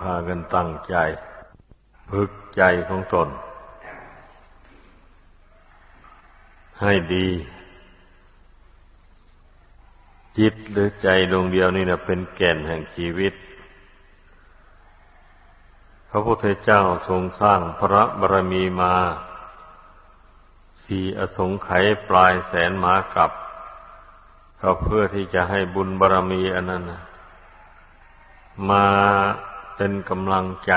พากันตั้งใจพึกใจของตน ให้ดี จิตหรือใจดวงเดียวนี่นะเป็นแก่นแห่งชีวิต พระพุทธเจ้าทรงสร้างพระบารมีมา สี่อสงไขยปลายแสนหมากับก็เพื่อที่จะให้บุญบารมีอันนั้นมา เป็นกำลังใจ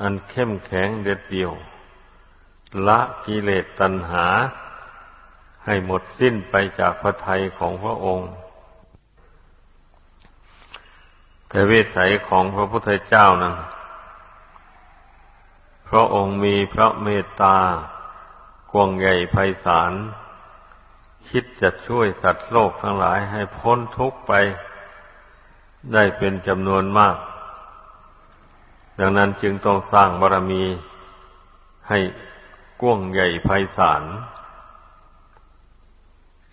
อันเข้มแข็งเด็ดเดี่ยว ละกิเลสตัณหา ให้หมดสิ้นไปจากพระทัยของพระองค์แต่เวสัยของพระพุทธเจ้านั้นพระองค์มีพระเมตตากวงใหญ่ไพศาลคิดจะช่วยสัตว์โลกทั้งหลายให้พ้นทุกข์ไป ได้เป็นจำนวนมาก ดังนั้นจึงต้องสร้างบารมีให้กว้างใหญ่ไพศาล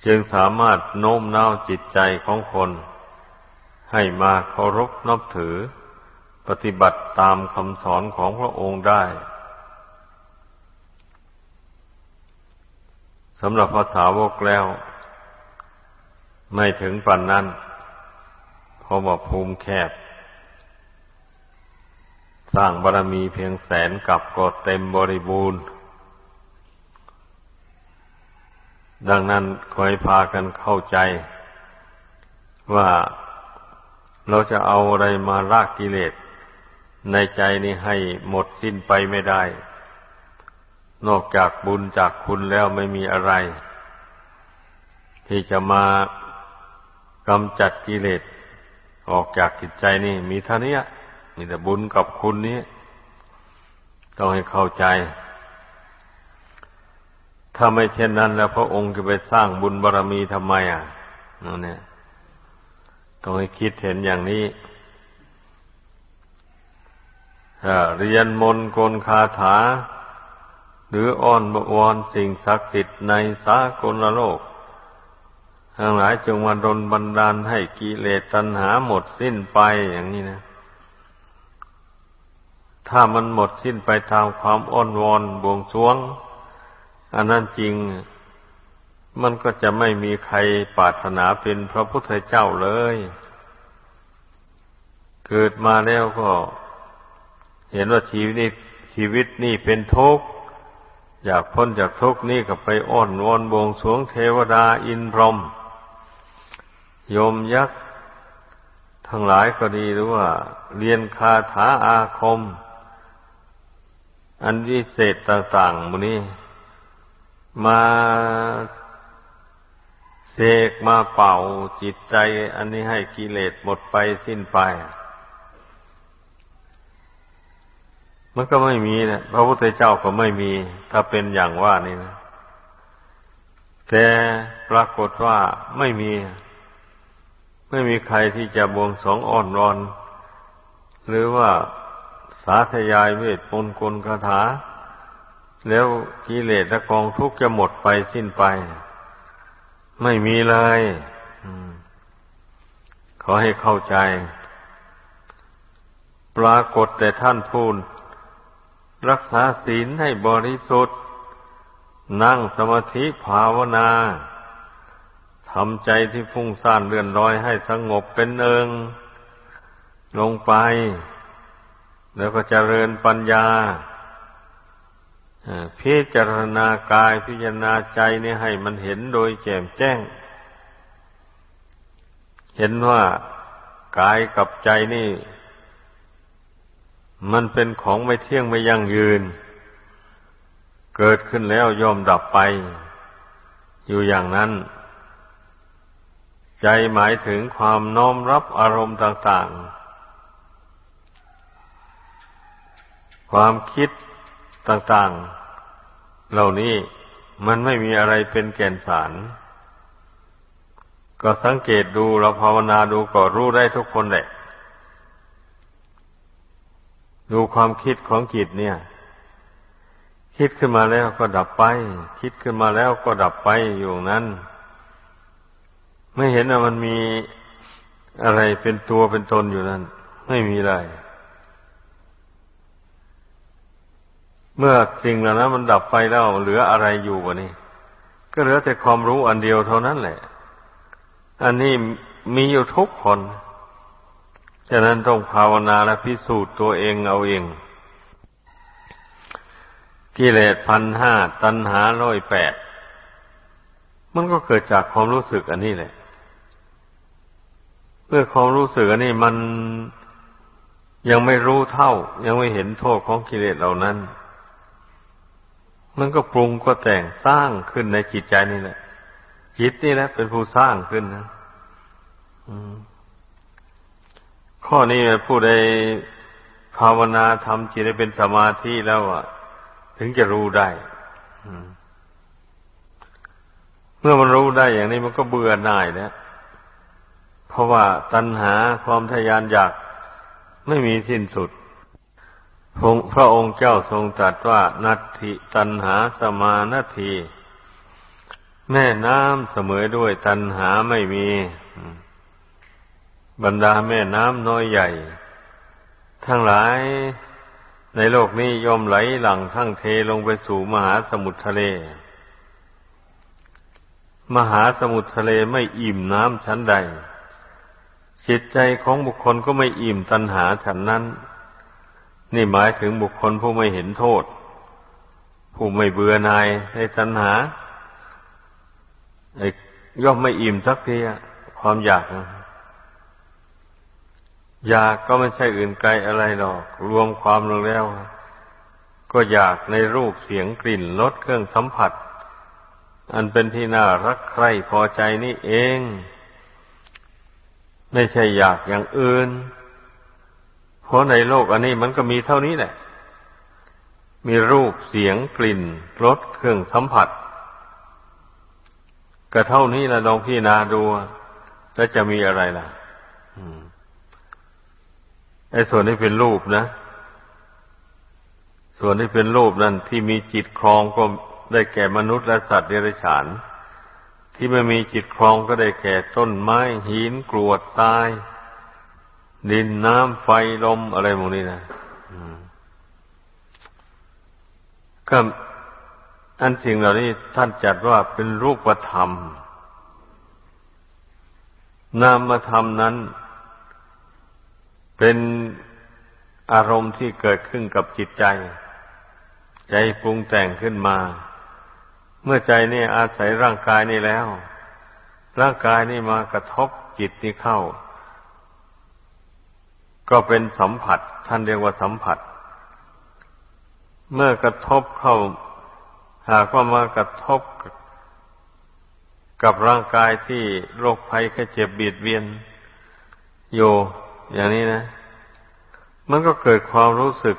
จึงสามารถโน้มน้าวจิตใจของคน ให้มาเคารพนับถือ ปฏิบัติตามคำสอนของพระองค์ได้สำหรับภาษาวกแล้ว ไม่ถึงปันนั้น ราะว่าภูมิแคบ สร้างบารรมีเพียงแสนกับก็เต็มบริบูรณ์ ดังนั้นขอให้พากันเข้าใจ ว่าเราจะเอาอะไรมาลากกิเลส ในใจนี้ให้หมดสิ้นไปไม่ได้ นอกจากบุญจากคุณแล้วไม่มีอะไร ที่จะมากำจัดกิเลส ออกจากจิตใจนี่ มีเท่านี้มีแต่บุญกับคุณนี้ ต้องให้เข้าใจ ถ้าไม่เช่นนั้น แล้วพระองค์จะไปสร้างบุญบารรมีทำไมอะนั่นเนี่ยต้องให้คิดเห็นอย่างนี้เรียนมนกลคาถา หรืออ้อนบวรสิ่งศักดิ์สิทธิ์ในสากลโลก ทั้งหลายจงมาดลบันดาลให้กิเลสตัณหาหมดสิ้นไปอย่างนี้นะ ถ้ามันหมดสิ้นไปตามความอ้อนวอนบวงสวง อันนั้นจริง มันก็จะไม่มีใครปรารถนาเป็นพระพุทธเจ้าเลย เกิดมาแล้วก็ เห็นว่าชีวิตนี้ชีวิตนี่เป็นทุกข์อยากพ้นจากทุกข์นี่ก็ไปอ้อนวอนบวงสวงเทวดาอินพรหม โยมยักษ์ทั้งหลายก็ดีหรือว่า เรียนคาถาอาคม อันวิเศษต่างๆมูนี้ มาเสกมาเป่าจิตใจ อันนี้ให้กิเลสหมดไปสิ้นไป มันก็ไม่มีนะพระพุทธเจ้าก็ไม่มี ถ้าเป็นอย่างว่านี่นะ แต่ปรากฏว่าไม่มี ไม่มีใครที่จะบวงสองอ่อนรอน หรือว่าสาธยายเวทมนต์กลคาถา แล้วกิเลสและกองทุกข์จะหมดไปสิ้นไป ไม่มีเลยขอให้เข้าใจ ปรากฏแต่ท่านพูดรักษาศีลให้บริสุทธิ์ นั่งสมาธิภาวนา ทำใจที่ฟุ้งซ่านเลื่อนลอยให้สงบเป็นเอิง ลงไป แล้วก็เจริญปัญญาพิจารณากายพิจารณาใจนี่ให้มันเห็นโดยแจ่มแจ้ง เห็นว่ากายกับใจนี่ มันเป็นของไม่เที่ยงไม่ยั่งยืน เกิดขึ้นแล้วย่อมดับไป อยู่อย่างนั้น ใจหมายถึงความน้อมรับอารมณ์ต่าง ๆ ความคิดต่าง ๆ เหล่านี้มันไม่มีอะไรเป็นแก่นสาร ก็สังเกตดูเราภาวนาดูก็รู้ได้ทุกคนแหละ ดูความคิดของจิตเนี่ย คิดขึ้นมาแล้วก็ดับไป คิดขึ้นมาแล้วก็ดับไปอยู่นั้น ไม่เห็นว่ามันมีอะไรเป็นตัวเป็นตนอยู่นั่น ไม่มีเลยเมื่อสิ่งเหล่านั้นมันดับไปแล้วเหลืออะไรอยู่วะนี่ก็เหลือแต่ความรู้อันเดียวเท่านั้นแหละ อันนี้มีอยู่ทุกคนฉะนั้นต้องภาวนาและพิสูจน์ตัวเองเอาเองกิเลสพันห้าตัณหาร้อยแปดมันก็เกิดจากความรู้สึกอันนี้แหละ เมื่อความรู้สึกนนี้มันยังไม่รู้เท่า ยังไม่เห็นโทษของกิเลสเหล่านั้น มันก็ปรุงก็แต่งสร้างขึ้นในจิตใจนี่แหละ จิตนี่แหละเป็นผู้สร้างขึ้นนะข้อนี้ผู้ใดภาวนาทำจิตให้เป็นสมาธิแล้วอะ ถึงจะรู้ได้เมื่อมันรู้ได้อย่างนี้มันก็เบื่อหน่ายแล้ว เพราะว่าตัณหาความทยานอยากไม่มีสิ้นสุด พระองค์เจ้าทรงตรัสว่านัตถิตัณหาสมานาที แม่น้ำเสมอด้วยตัณหาไม่มี บรรดาแม่น้ำน้อยใหญ่ ทั้งหลายในโลกนี้ยอมไหลหลังทั้งเทลงไปสู่มหาสมุทรทะเล มหาสมุทรทะเลไม่อิ่มน้ำชั้นใด จิตใจของบุคคลก็ไม่อิ่มตัณหาฉันนั้น นี่หมายถึงบุคคลผู้ไม่เห็นโทษ ผู้ไม่เบื่อหน่ายในตัณหาย่อมไม่อิ่มสักทีความอยากอยากก็ไม่ใช่อื่นไกลอะไรหรอก รวมความลงแล้ว ก็อยากในรูปเสียงกลิ่นรสเครื่องสัมผัส อันเป็นที่น่ารักใคร่พอใจนี่เอง ไม่ใช่อยากอย่างอื่น เพราะในโลกอันนี้มันก็มีเท่านี้แหละ มีรูปเสียงกลิ่นรสเครื่องสัมผัส ก็เท่านี้ละลองพี่นาดูแล้วจะมีอะไรล่ะไอ้ส่วนที่เป็นรูปนะ ส่วนที่เป็นรูปนั่นที่มีจิตครองก็ได้แก่มนุษย์และสัตว์เดรัจฉาน ที่ไม่มีจิตครองก็ได้แก่ต้นไม้หินกรวดทราย ดินน้ำไฟลมอะไรพวกนี้นะก็อันสิ่งเหล่านี้ท่านจัดว่าเป็นรูปธรรม นามธรรมนั้น เป็นอารมณ์ที่เกิดขึ้นกับจิตใจ ใจปรุงแต่งขึ้นมา เมื่อใจนี่อาศัยร่างกายนี่แล้ว ร่างกายนี่มากระทบจิตนี่เข้า ก็เป็นสัมผัส ท่านเรียกว่าสัมผัส เมื่อกระทบเข้า หากว่ามากระทบกับร่างกายที่โรคภัยแค่เจ็บบีดเบียนโยอย่างนี้นะ มันก็เกิดความรู้สึก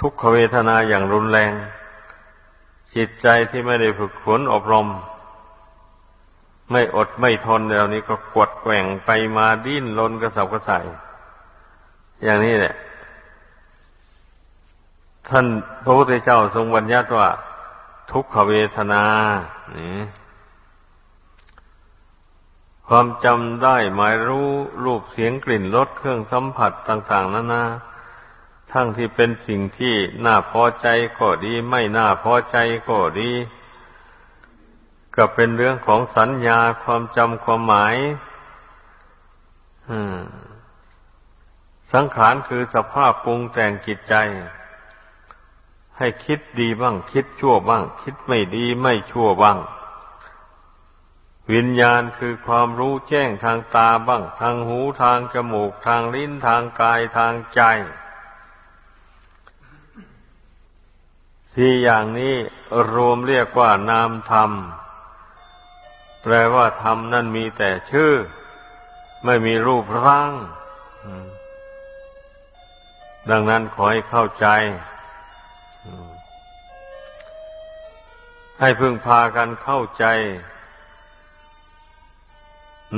ทุกขเวทนาอย่างรุนแรง จิตใจที่ไม่ได้ฝึกฝนอบรม ไม่อดไม่ทนแล้วนี้ก็กดแกว่งไปมาดิ้นรนกระสับกระส่ายอย่างนี้แหละ ท่านพระพุทธเจ้าทรงบัญญัติว่า ทุกขเวทนานี่ความจำได้หมายรู้รูปเสียงกลิ่นรสเครื่องสัมผัสต่าง ๆนานา ทั้งที่เป็นสิ่งที่น่าพอใจก็ดี ไม่น่าพอใจก็ดี ก็เป็นเรื่องของสัญญาความจำความหมายสังขารคือสภาพปรุงแต่งจิตใจ ให้คิดดีบ้าง คิดชั่วบ้าง คิดไม่ดีไม่ชั่วบ้าง วิญญาณคือความรู้แจ้งทางตาบ้าง ทางหูทางจมูก ทางลิ้นทางกายทางใจ สี่อย่างนี้รวมเรียกว่านามธรรม แปลว่าธรรมนั่นมีแต่ชื่อ ไม่มีรูปร่าง ดังนั้นขอให้เข้าใจ ให้พึงพากันเข้าใจ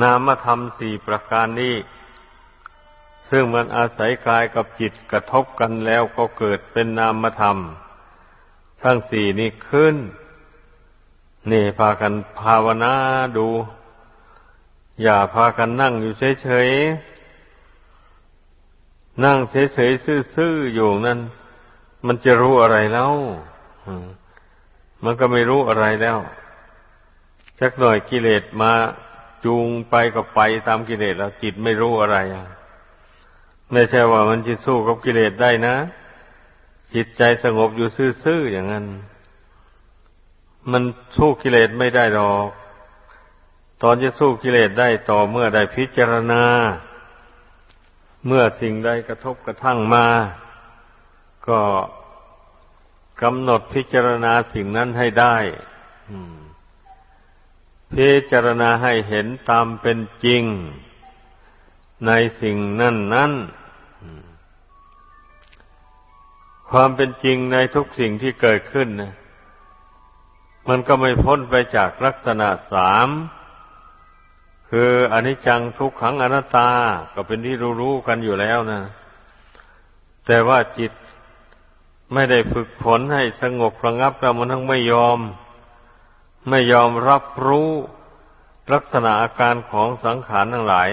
นามธรรมสี่ประการนี้ซึ่งมันอาศัยกายกับจิตกระทบกันแล้วก็เกิดเป็นนามธรรม ทั้งสี่นี้ขึ้น นี่พากันภาวนาดู อย่าพากันนั่งอยู่เฉยๆ นั่งเฉยๆซื่อๆอยู่นั่น มันจะรู้อะไรแล้วมันก็ไม่รู้อะไรแล้วสักหน่อยกิเลสมาจูงไปก็ไปตามกิเลสแล้วจิตไม่รู้อะไรไม่ใช่ว่ามันจะสู้กับกิเลสได้นะ จิตใจสงบอยู่ซื่อๆอย่างนั้น มันสู้กิเลสไม่ได้หรอก ตอนจะสู้กิเลสได้ต่อเมื่อได้พิจารณา เมื่อสิ่งใดกระทบกระทั่งมา ก็กำหนดพิจารณาสิ่งนั้นให้ได้พิจารณาให้เห็นตามเป็นจริง ในสิ่งนั้นนั้น ความเป็นจริงในทุกสิ่งที่เกิดขึ้นนะมันก็ไม่พ้นไปจากลักษณะสาม คืออนิจจังทุกขังอนัตตา ก็เป็นที่รู้ๆกันอยู่แล้วนะ แต่ว่าจิตไม่ได้ฝึกฝนให้สงบระงับแล้วมันทั้งไม่ยอม ไม่ยอมรับรู้ลักษณะอาการของสังขารทั้งหลาย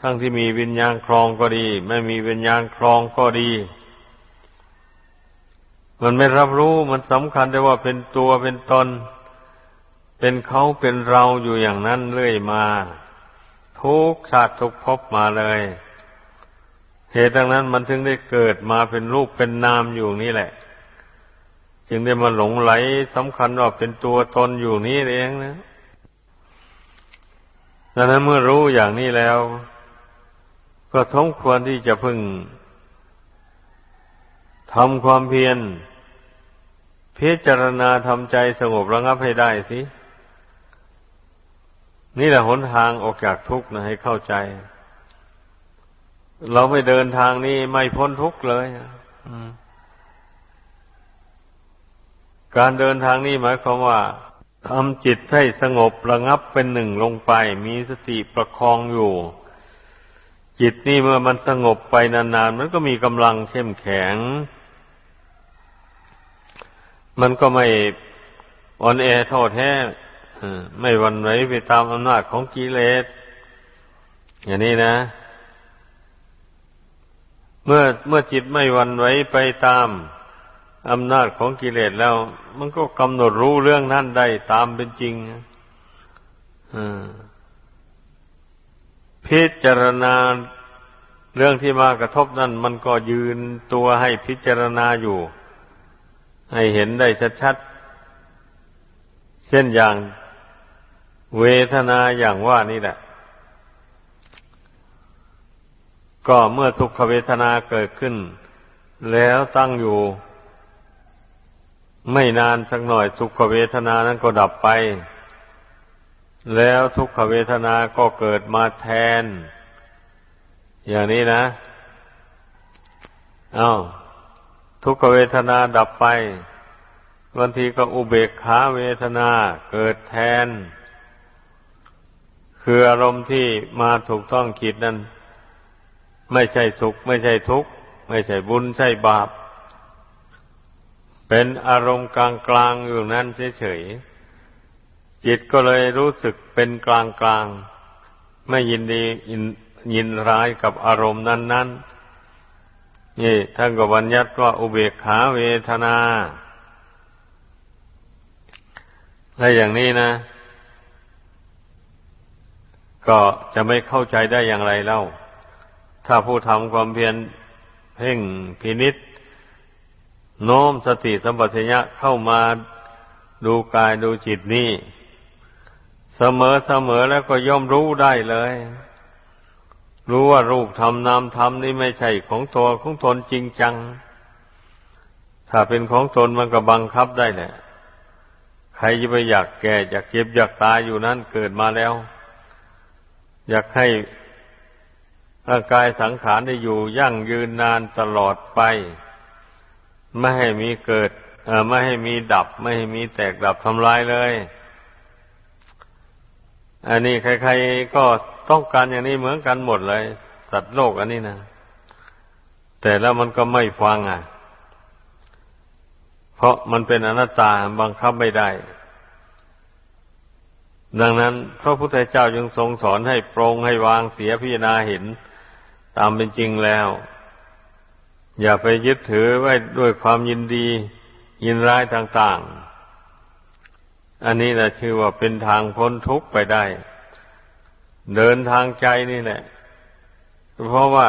ทั้งที่มีวิญญาณครองก็ดี ไม่มีวิญญาณครองก็ดี มันไม่รับรู้มันสำคัญแต่ว่าเป็นตัวเป็นตน เป็นเขาเป็นเราอยู่อย่างนั้นเรื่อยมา ทุกชาติทุกภพมาเลย เหตุดังนั้นมันถึงได้เกิดมาเป็นรูปเป็นนามอยู่นี่แหละ จึงได้มาหลงไหลสำคัญว่าเป็นตัวตนอยู่นี่เองนะดังนั้นเมื่อรู้อย่างนี้แล้ว ก็สมควรที่จะพึงทำความเพียร พิจารณาทำใจสงบระงับให้ได้สิ นี่แหละหนทางออกจากทุกข์นะให้เข้าใจ เราไม่เดินทางนี้ไม่พ้นทุกข์เลยการเดินทางนี้หมายความว่าทำจิตให้สงบระงับเป็นหนึ่งลงไป มีสติประคองอยู่ จิตนี่เมื่อมันสงบไปนานๆ มันก็มีกำลังเข้มแข็ง มันก็ไม่อ่อนแอโทษแท้ไม่วันไหวไปตามอำนาจของกิเลส อย่างนี้นะ เมื่อเมื่อจิตไม่วันไหวไปตามอำนาจของกิเลสแล้ว มันก็กำหนดรู้เรื่องนั้นได้ตามเป็นจริงพิจารณาเรื่องที่มากระทบนั่นมันก็ยืนตัวให้พิจารณาอยู่ ให้เห็นได้ชัดๆ เช่นอย่างเวทนาอย่างว่านี่แหละ ก็เมื่อสุกขเวทนาเกิดขึ้น แล้วตั้งอยู่ ไม่นานสักหน่อยสุกขเวทนานั้นก็ดับไป แล้วทุกขเวทนาก็เกิดมาแทน อย่างนี้นะอา้าว ทุกขเวทนาดับไปบางทีก็อุเบกขาเวทนาเกิดแทน คืออารมณ์ที่มาถูกต้องคิดนั้น ไม่ใช่สุข ไม่ใช่ทุกข์ ไม่ใช่บุญใช่บาป เป็นอารมณ์กลางกลางอยู่นั้นเฉยๆจิตก็เลยรู้สึกเป็นกลางกลางไม่ยินดียินยินร้ายกับอารมณ์นั้นๆ นี่ท่านก็บัญญัติว่าอุเบกขาเวทนาอะไรอย่างนี้นะ ก็จะไม่เข้าใจได้อย่างไรเล่า ถ้าผู้ทำความเพียรเพ่งพินิษโน้มสติสัมปชัญญะเข้ามาดูกายดูจิตนี่ เสมอเสมอแล้วก็ย่อมรู้ได้เลย รู้ว่ารูปธรรมนามธรรมนี่ไม่ใช่ของตัวของตนจริงจัง ถ้าเป็นของตนมันก็บังคับได้แหละ ใครจะไปอยากแก่อยากเจ็บอยากตายอยู่นั้นเกิดมาแล้ว อยากให้ร่างกายสังขารได้อยู่ยั่งยืนนานตลอดไป ไม่ให้มีเกิดไม่ให้มีดับ ไม่ให้มีแตกดับทำลายเลย อันนี้ใครๆก็ ต้องการอย่างนี้เหมือนกันหมดเลยสัตว์โลกอันนี้นะแต่แล้วมันก็ไม่ฟังอะ เพราะมันเป็นอนัตตาบังคับไม่ได้ ดังนั้นพระพุทธเจ้าจึงทรงสอนให้ปรงให้วางเสียพิจารณาเห็น ตามเป็นจริงแล้ว อย่าไปยึดถือไว้ด้วยความยินดี ยินร้ายต่าง ๆ อันนี้แหละชื่อว่าเป็นทางพ้นทุกข์ไปได้ เดินทางใจนี่แหละเพราะว่า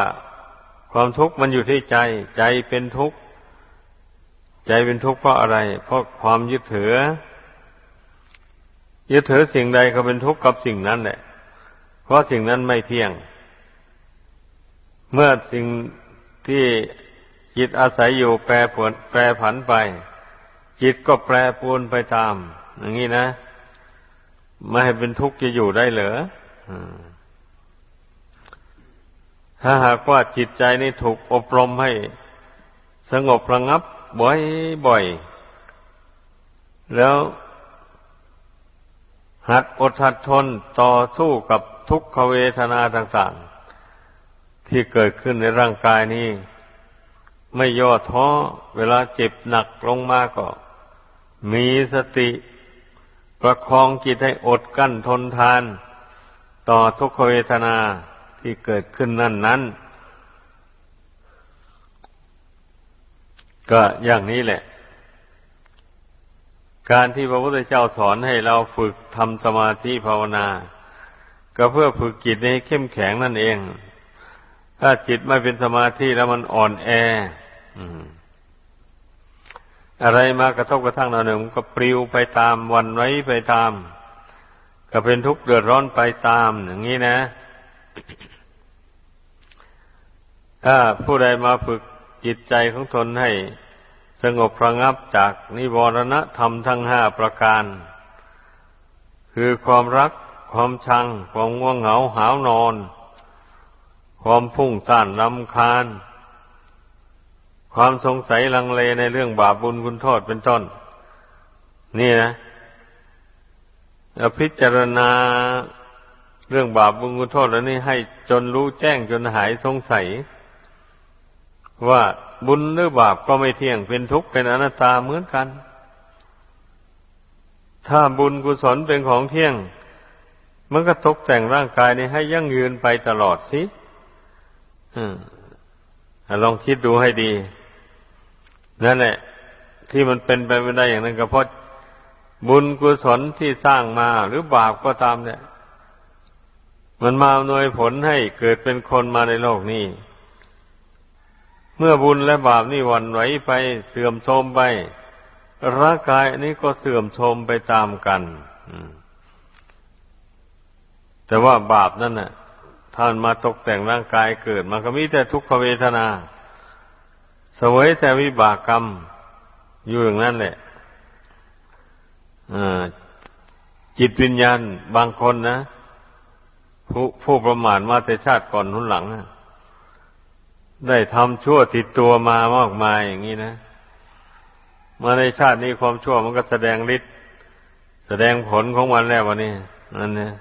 ความทุกข์มันอยู่ที่ใจ ใจเป็นทุกข์ ใจเป็นทุกข์เพราะอะไร เพราะความยึดถือ ยึดถือสิ่งใดก็เป็นทุกข์กับสิ่งนั้นแหละ เพราะสิ่งนั้นไม่เที่ยง เมื่อสิ่งที่จิตอาศัยอยู่แปรผลแปรผันไป จิตก็แปรปรวนไปตาม อย่างนี้นะ ไม่ให้เป็นทุกข์จะอยู่ได้เหรอ ถ้าหากว่าจิตใจนี่ถูกอบรมให้สงบระงับบ่อยๆ แล้วหัดอดหัดทนต่อสู้กับทุกขเวทนาต่างๆ ที่เกิดขึ้นในร่างกายนี้ ไม่ย่อท้อเวลาเจ็บหนักลงมาก็ มีสติ ประคองจิตให้อดกั้นทนทาน ต่อทุกขเวทนาที่เกิดขึ้นนั่นนั้น ก็อย่างนี้แหละ การที่พระพุทธเจ้าสอนให้เราฝึกทำสมาธิภาวนา ก็เพื่อฝึกจิตให้เข้มแข็งนั่นเอง ถ้าจิตไม่เป็นสมาธิแล้วมันอ่อนแออะไรมากระทบกระทั่งเราหนึ่งก็ปลิวไปตามวันไว้ไปตาม ก็เป็นทุกข์เดือดร้อนไปตามอย่างนี้นะ ถ้าผู้ใดมาฝึกจิตใจของตนให้สงบระงับจากนิวรณธรรมทั้งห้าประการ คือความรักความชัง ความง่วงเหงาหาวนอน ความพุ่งซ่านลำคาญ ความสงสัยลังเลในเรื่องบาปบุญคุณโทษเป็นต้น นี่นะ พิจารณาเรื่องบาปบุญคุโทษแล้วนี่ให้จนรู้แจ้งจนหายสงสัย ว่าบุญหรือบาปก็ไม่เที่ยงเป็นทุกข์เป็นอนัตตาเหมือนกัน ถ้าบุญกุศลเป็นของเที่ยง มันก็ตกแต่งร่างกายนี้ให้ยั่งยืนไปตลอดสิลองคิดดูให้ดีนั่นแหละที่มันเป็นไปไม่ได้อย่างนั้นก็เพราะ บุญกุศลที่สร้างมาหรือบาปก็ตามเนี่ย มันมาอำนวยผลให้เกิดเป็นคนมาในโลกนี้ เมื่อบุญและบาปนี่วันไหวไปเสื่อมโทรมไปร่างกายนนี้ก็เสื่อมโทรมไปตามกันแต่ว่าบาปนั่นน่ะท่านมาตกแต่งร่างกายเกิดมันก็มีแต่ทุกขเวทนาสวยแต่วิบากกรรมอยู่อย่างนั้นแหละ จิตวิญญาณบางคนนะ ผู้ผู้ประมาทมาแต่ชาติก่อนนุนหลังนะได้ทำชั่วติดตัวมามากมายอย่างนี้นะมาในชาตินี้ความชั่วมันก็แสดงฤทธิ์แสดงผลของมันแล้ววันนี้นั่นเนี่ย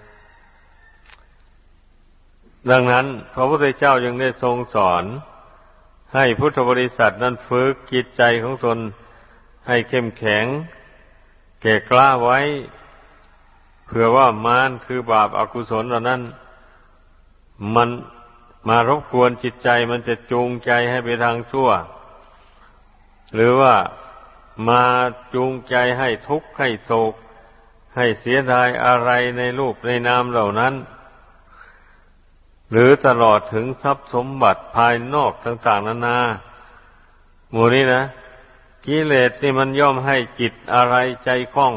ดังนั้นพระพุทธเจ้ายังได้ทรงสอน ให้พุทธบริษัทนั้นฝึกจิตใจของตนให้เข้มแข็ง แก่กล้าไว้ เผื่อว่ามารคือบาปอากุศลเหล่านั้น มันมารบกวนจิตใจมันจะจูงใจให้ไปทางชั่ว หรือว่ามาจูงใจให้ทุกข์ให้โศก ให้เสียดายอะไรในรูปในนามเหล่านั้น หรือตลอดถึงทรัพย์สมบัติภายนอกต่าง ๆนานาหมู่นี้นะ กิเลสนี่มันย่อมให้จิตอะไรใจคล้อง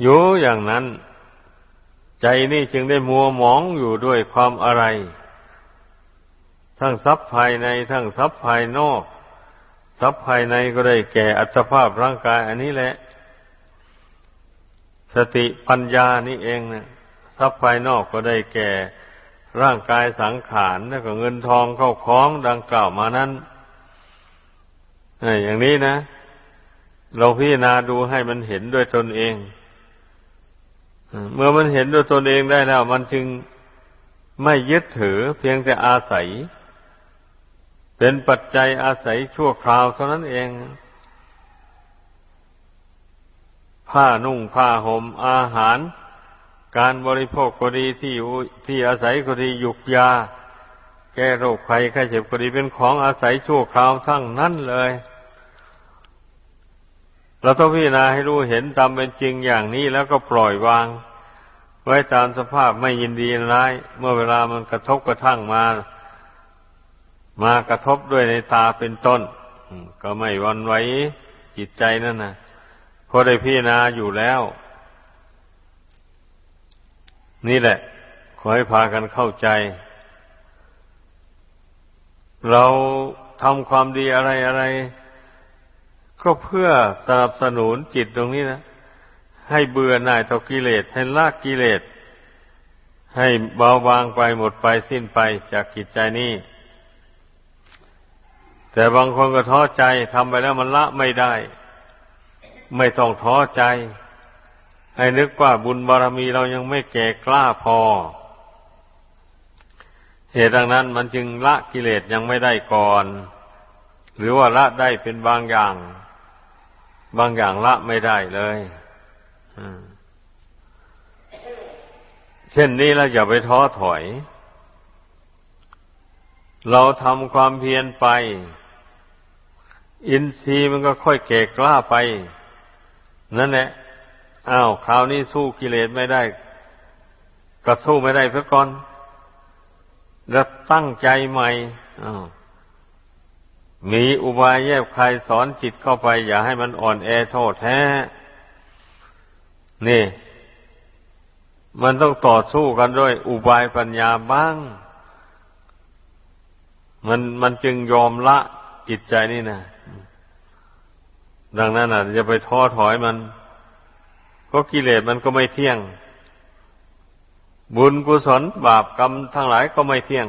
อยู่อย่างนั้น ใจนี่จึงได้มัวหมองอยู่ด้วยความอะไร ทั้งทรัพย์ภายในทั้งทรัพย์ภายนอก ทรัพย์ภายในก็ได้แก่อัตภาพร่างกาย อันนี้แหละ สติปัญญานี่เองนะทรัพย์ภายนอกก็ได้แก่ร่างกายสังขารแล้วก็เงินทองเข้าคล้องดังกล่าวมานั้น อย่างนี้นะ เราพิจารณาดูให้มันเห็นด้วยตนเองเมื่อมันเห็นด้วยตนเองได้แล้ว มันจึงไม่ยึดถือเพียงแต่อาศัย เป็นปัจจัยอาศัยชั่วคราวเท่านั้นเอง ผ้านุ่งผ้าหม่มอาหาร การบริโภคก็ดีที่ที่อาศัยก็ดียุกยา แก้โรคภัยไข้เจ็บก็ดีเป็นของอาศัยชั่วคราวทั้งนั้นเลย เราต้องพิจารณาให้รู้เห็นตามเป็นจริงอย่างนี้แล้วก็ปล่อยวาง ไว้ตามสภาพไม่ยินดีร้าย เมื่อเวลามันกระทบกระทั่งมา มากระทบด้วยในตาเป็นต้น ก็ไม่วันไหวจิตใจนั่นนะพอได้พิจารณาอยู่แล้ว นี่แหละ ขอให้พากันเข้าใจ เราทำความดีอะไรอะไร ก็เพื่อสนับสนุนจิตตรงนี้นะ ให้เบื่อหน่ายต่อกิเลส ให้ลากกิเลส ให้เบาบางไปหมดไปสิ้นไปจากจิตใจนี้ แต่บางคนก็ท้อใจทำไปแล้วมันละไม่ได้ ไม่ต้องท้อใจ ให้นึกว่าบุญบารมีเรายังไม่แก่กล้าพอ เหตุดังนั้นมันจึงละกิเลสยังไม่ได้ก่อน หรือว่าละได้เป็นบางอย่าง บางอย่างละไม่ได้เลยเช่นนี้เราอย่าไปท้อถอย เราทำความเพียรไป อินทรีย์มันก็ค่อยเก่กล้าไป นั่นแหละอ้าวคราวนี้สู้กิเลสไม่ได้ ก็สู้ไม่ได้เพื่อก่อน แล้วตั้งใจใหม่มีอุบายแยบใคายสอนจิตเข้าไป อย่าให้มันอ่อนแอโทษแท้ นี่ มันต้องต่อสู้กันด้วย อุบายปัญญาบ้าง มันมันจึงยอมละจิตใจนี่นะดังนั้นอะจะไปท้อถอยมัน ก็กิเลสมันก็ไม่เที่ยง บุญกุศลบาปกรรมทั้งหลายก็ไม่เที่ยง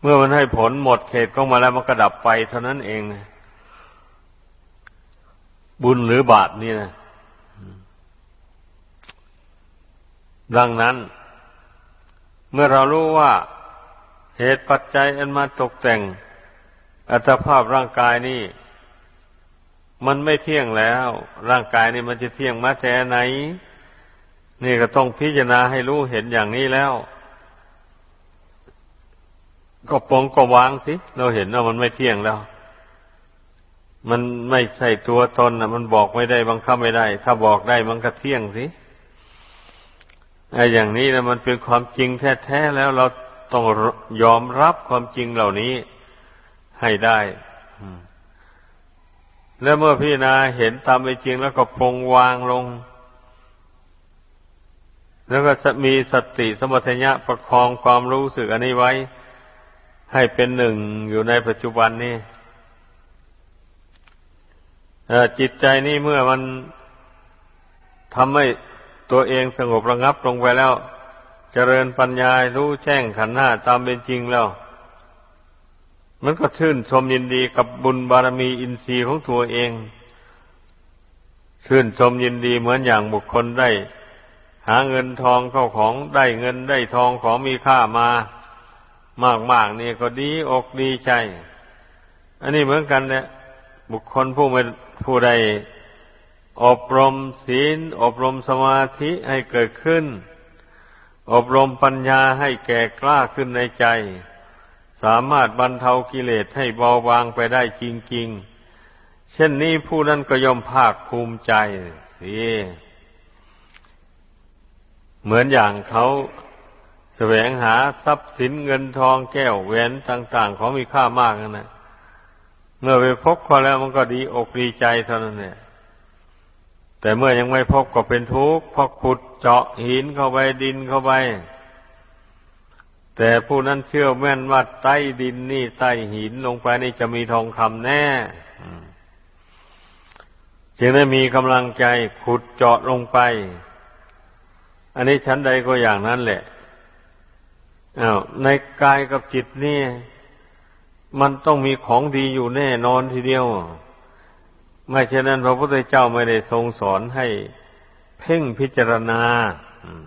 เมื่อมันให้ผลหมดเขตก็มาแล้วมันก็ดับไปเท่านั้นเอง บุญหรือบาปนี่นะดังนั้น เมื่อเรารู้ว่าเหตุปัจจัยอันมาตกแต่ง อัตภาพร่างกายนี้มันไม่เที่ยงแล้ว ร่างกายนี่มันจะเที่ยงมาแต่ไหน นี่ก็ต้องพิจารณาให้รู้เห็นอย่างนี้แล้ว ก็ปองก็วางสิ เราเห็นว่ามันไม่เที่ยงแล้ว มันไม่ใช่ตัวตนนะมันบอกไม่ได้บังคับไม่ได้ ถ้าบอกได้มันก็เที่ยงสิไอ้อย่างนี้นะมันเป็นความจริงแท้ๆแล้วเราต้องยอมรับความจริงเหล่านี้ให้ได้แล้วเมื่อพี่นาเห็นตามเป็นจริงแล้วก็ปรงวางลง แล้วก็จะมีสติสมัญญะประคองความรู้สึกอันนี้ไว้ ให้เป็นหนึ่งอยู่ในปัจจุบันนี้จิตใจนี่เมื่อมันทำให้ตัวเองสงบระงับลงไปแล้ว เจริญปัญญารู้แจ้งขันธ์หน้าตามเป็นจริงแล้ว มันก็ชื่นชมยินดีกับบุญบารมีอินทรีย์ของตัวเอง ชื่นชมยินดีเหมือนอย่างบุคคลได้ หาเงินทองเข้าของได้เงินได้ทองของมีค่ามามากๆนี่ก็ดีอกดีใจ อันนี้เหมือนกันเนี่ยบุคคลผู้ไม่ผู้ใดอบรมศีล อบรมสมาธิให้เกิดขึ้น อบรมปัญญาให้แก่กล้าขึ้นในใจ สามารถบรรเทากิเลสให้เบาบางไปได้จริง ๆ เช่นนี้ผู้นั้นก็ยอมภาคภูมิใจสิ เหมือนอย่างเขาแสวงหาทรัพย์สินเงินทองแก้วแหวนต่างๆ ของมีค่ามากนะเมื่อไปพบเขาแล้วมันก็ดีอกดีใจเท่านั้นเนี่ยแต่เมื่อยังไม่พบก็เป็นทุกข์เพราะขุดเจาะหินเข้าไปดินเข้าไป แต่ผู้นั้นเชื่อแม่นว่าใต้ดินนี่ใต้หินลงไปนี่จะมีทองคำแน่จึงได้มีกำลังใจขุดเจาะลงไป อันนี้ชั้นใดก็อย่างนั้นแหละอา้าวในกายกับจิตนี่ มันต้องมีของดีอยู่แน่นอนทีเดียว ไม่เช่นนั้นพระพุทธเจ้าไม่ได้ทรงสอนให้เพ่งพิจารณาอืม